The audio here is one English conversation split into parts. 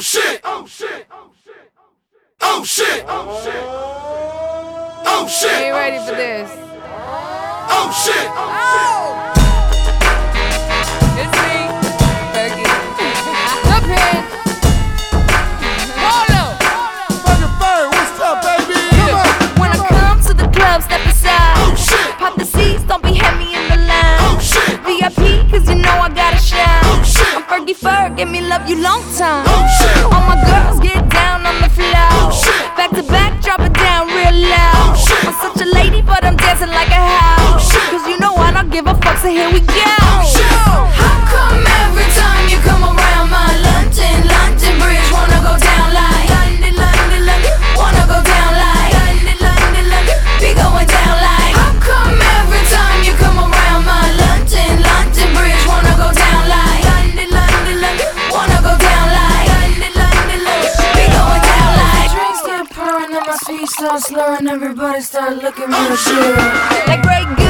Oh shit! Oh shit! Oh shit! Oh shit! Oh shit! Ain't ready for this. Oh shit! Oh! It's here we go. shit. How come every time you come around my London, London Bridge wanna go down like London, London, wanna go down like London, London, London, be going down like How come every time you come around my London, London Bridge wanna go down like London, London, wanna go down like London, London, London, be going down like Drinks my slurring, everybody start looking real good. Like Grey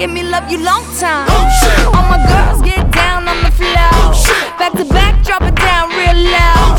Give me love you long time. Oh! All my girls get down on the floor. Oh. Back to back, drop it down real loud.